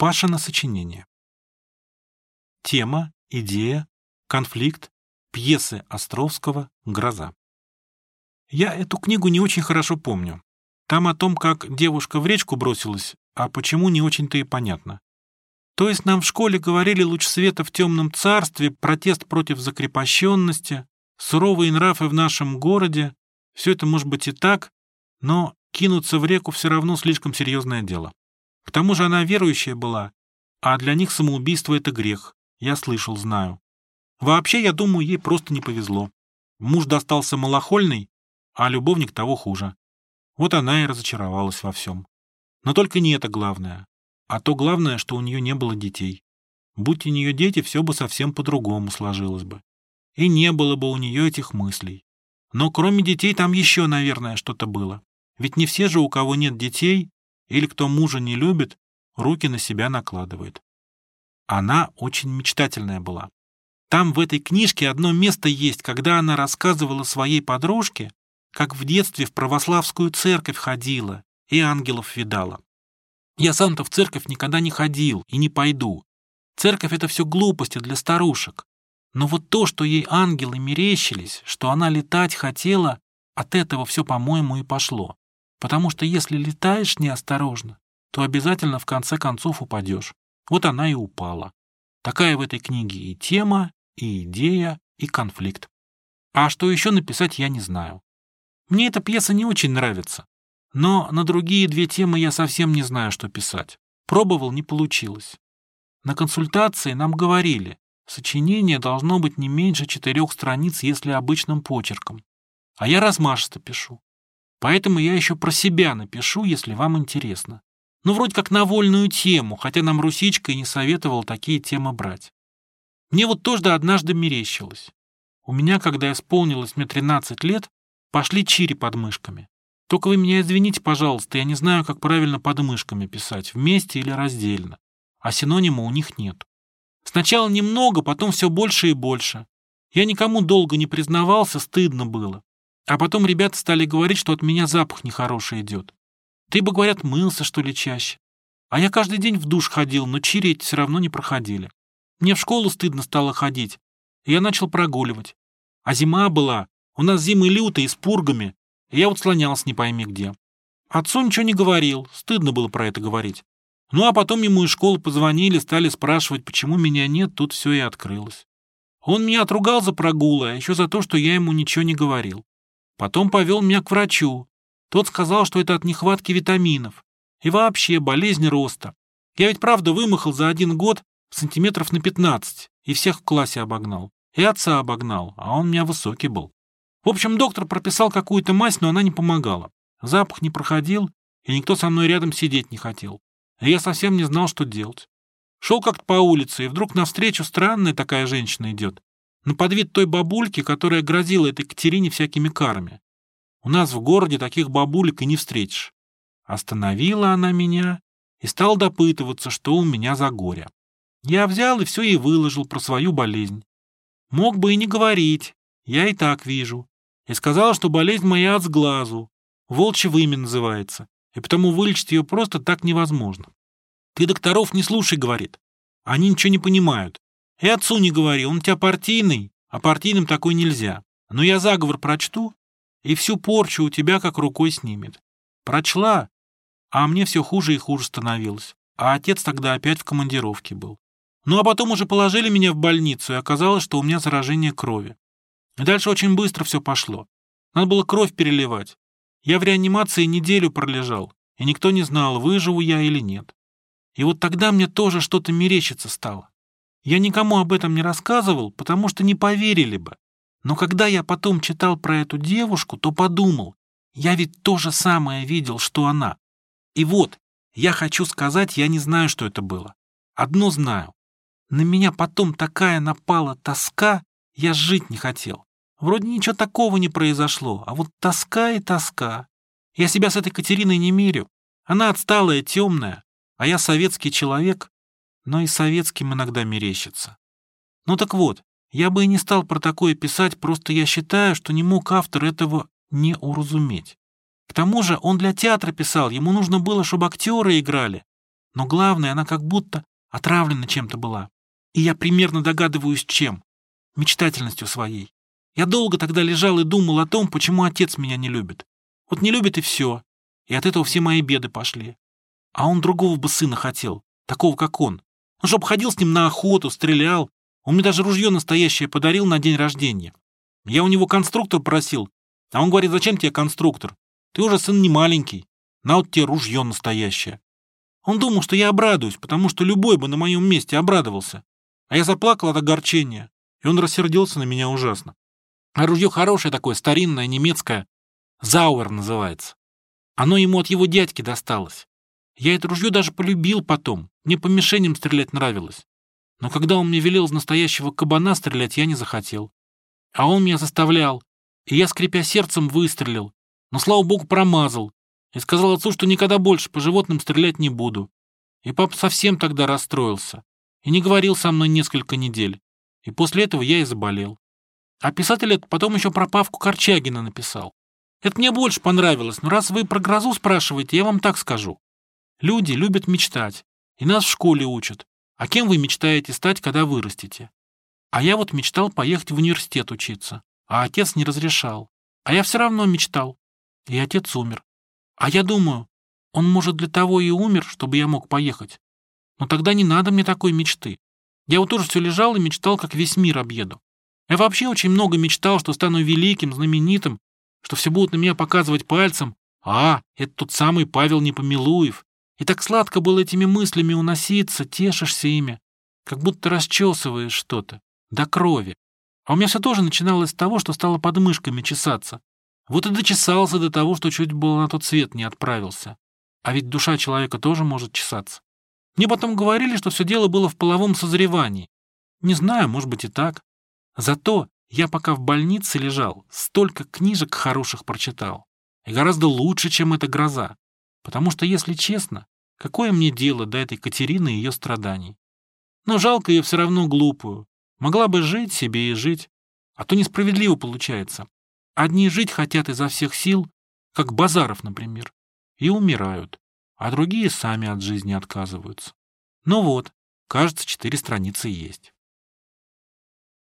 Пашина сочинение. Тема, идея, конфликт, пьесы Островского «Гроза». Я эту книгу не очень хорошо помню. Там о том, как девушка в речку бросилась, а почему не очень-то и понятно. То есть нам в школе говорили луч света в темном царстве, протест против закрепощенности, суровые нравы в нашем городе. Все это может быть и так, но кинуться в реку все равно слишком серьезное дело. К тому же она верующая была, а для них самоубийство — это грех. Я слышал, знаю. Вообще, я думаю, ей просто не повезло. Муж достался малохольный, а любовник того хуже. Вот она и разочаровалась во всем. Но только не это главное. А то главное, что у нее не было детей. Будь у нее дети, все бы совсем по-другому сложилось бы. И не было бы у нее этих мыслей. Но кроме детей там еще, наверное, что-то было. Ведь не все же, у кого нет детей, или кто мужа не любит, руки на себя накладывает. Она очень мечтательная была. Там в этой книжке одно место есть, когда она рассказывала своей подружке, как в детстве в православскую церковь ходила и ангелов видала. Я сам-то в церковь никогда не ходил и не пойду. Церковь — это все глупости для старушек. Но вот то, что ей ангелы мерещились, что она летать хотела, от этого все, по-моему, и пошло. Потому что если летаешь неосторожно, то обязательно в конце концов упадешь. Вот она и упала. Такая в этой книге и тема, и идея, и конфликт. А что еще написать, я не знаю. Мне эта пьеса не очень нравится. Но на другие две темы я совсем не знаю, что писать. Пробовал, не получилось. На консультации нам говорили, сочинение должно быть не меньше четырех страниц, если обычным почерком. А я размашисто пишу. Поэтому я еще про себя напишу, если вам интересно. Ну, вроде как на вольную тему, хотя нам Русичка и не советовал такие темы брать. Мне вот тоже однажды мерещилось. У меня, когда исполнилось мне 13 лет, пошли чири под мышками. Только вы меня извините, пожалуйста, я не знаю, как правильно под мышками писать, вместе или раздельно. А синонима у них нет. Сначала немного, потом все больше и больше. Я никому долго не признавался, стыдно было. А потом ребята стали говорить, что от меня запах нехороший идет. Ты бы, говорят, мылся, что ли, чаще. А я каждый день в душ ходил, но чири эти все равно не проходили. Мне в школу стыдно стало ходить, и я начал прогуливать. А зима была, у нас зимы лютые, с пургами, и я вот слонялся не пойми где. Отцу ничего не говорил, стыдно было про это говорить. Ну а потом ему из школы позвонили, стали спрашивать, почему меня нет, тут все и открылось. Он меня отругал за прогулы, а еще за то, что я ему ничего не говорил. Потом повел меня к врачу, тот сказал, что это от нехватки витаминов. И вообще болезнь роста. Я ведь правда вымахал за один год сантиметров на 15 и всех в классе обогнал. И отца обогнал, а он у меня высокий был. В общем, доктор прописал какую-то мазь, но она не помогала. Запах не проходил, и никто со мной рядом сидеть не хотел. И я совсем не знал, что делать. Шел как-то по улице, и вдруг навстречу странная такая женщина идет. На подвид той бабульки, которая грозила этой Катерине всякими карами. У нас в городе таких бабулек и не встретишь. Остановила она меня и стала допытываться, что у меня за горе. Я взял и все ей выложил про свою болезнь. Мог бы и не говорить, я и так вижу. И сказал, что болезнь моя от сглазу, волчье вымя называется, и потому вылечить ее просто так невозможно. Ты докторов не слушай, говорит. Они ничего не понимают. И отцу не говори, он у тебя партийный, а партийным такой нельзя. Но я заговор прочту, и всю порчу у тебя как рукой снимет. Прочла, а мне все хуже и хуже становилось. А отец тогда опять в командировке был. Ну а потом уже положили меня в больницу, и оказалось, что у меня заражение крови. И дальше очень быстро все пошло. Надо было кровь переливать. Я в реанимации неделю пролежал, и никто не знал, выживу я или нет. И вот тогда мне тоже что-то мерещиться стало. Я никому об этом не рассказывал, потому что не поверили бы. Но когда я потом читал про эту девушку, то подумал, я ведь то же самое видел, что она. И вот, я хочу сказать, я не знаю, что это было. Одно знаю. На меня потом такая напала тоска, я жить не хотел. Вроде ничего такого не произошло, а вот тоска и тоска. Я себя с этой Катериной не мерю. Она отсталая, темная, а я советский человек, но и советским иногда мерещится. Ну так вот, я бы и не стал про такое писать, просто я считаю, что не мог автор этого не уразуметь. К тому же он для театра писал, ему нужно было, чтобы актеры играли. Но главное, она как будто отравлена чем-то была. И я примерно догадываюсь, чем. Мечтательностью своей. Я долго тогда лежал и думал о том, почему отец меня не любит. Вот не любит и все. И от этого все мои беды пошли. А он другого бы сына хотел, такого, как он. Ну, чтоб ходил с ним на охоту, стрелял. Он мне даже ружье настоящее подарил на день рождения. Я у него конструктор просил, а он говорит, зачем тебе конструктор? Ты уже сын не маленький. На вот тебе ружье настоящее. Он думал, что я обрадуюсь, потому что любой бы на моем месте обрадовался. А я заплакал от огорчения, и он рассердился на меня ужасно. А ружье хорошее такое, старинное, немецкое. Зауэр называется. Оно ему от его дядьки досталось. Я это ружье даже полюбил потом. Мне по мишеням стрелять нравилось. Но когда он мне велел из настоящего кабана стрелять, я не захотел. А он меня заставлял. И я, скрипя сердцем, выстрелил. Но, слава богу, промазал. И сказал отцу, что никогда больше по животным стрелять не буду. И папа совсем тогда расстроился. И не говорил со мной несколько недель. И после этого я и заболел. А писатель это потом еще про Павку Корчагина написал. Это мне больше понравилось, но раз вы про грозу спрашиваете, я вам так скажу. Люди любят мечтать, и нас в школе учат. А кем вы мечтаете стать, когда вырастете? А я вот мечтал поехать в университет учиться, а отец не разрешал. А я все равно мечтал, и отец умер. А я думаю, он, может, для того и умер, чтобы я мог поехать. Но тогда не надо мне такой мечты. Я вот тоже все лежал и мечтал, как весь мир объеду. Я вообще очень много мечтал, что стану великим, знаменитым, что все будут на меня показывать пальцем. А, это тот самый Павел Непомилуев. И так сладко было этими мыслями уноситься, тешишься ими, как будто расчесываешь что-то, до крови. А у меня все тоже начиналось с того, что стало под мышками чесаться. Вот и дочесался до того, что чуть было на тот свет не отправился. А ведь душа человека тоже может чесаться. Мне потом говорили, что все дело было в половом созревании. Не знаю, может быть и так. Зато я пока в больнице лежал, столько книжек хороших прочитал. И гораздо лучше, чем эта гроза. Потому что, если честно, какое мне дело до этой Катерины и ее страданий? Но жалко ее все равно глупую. Могла бы жить себе и жить. А то несправедливо получается. Одни жить хотят изо всех сил, как Базаров, например, и умирают, а другие сами от жизни отказываются. Ну вот, кажется, четыре страницы есть.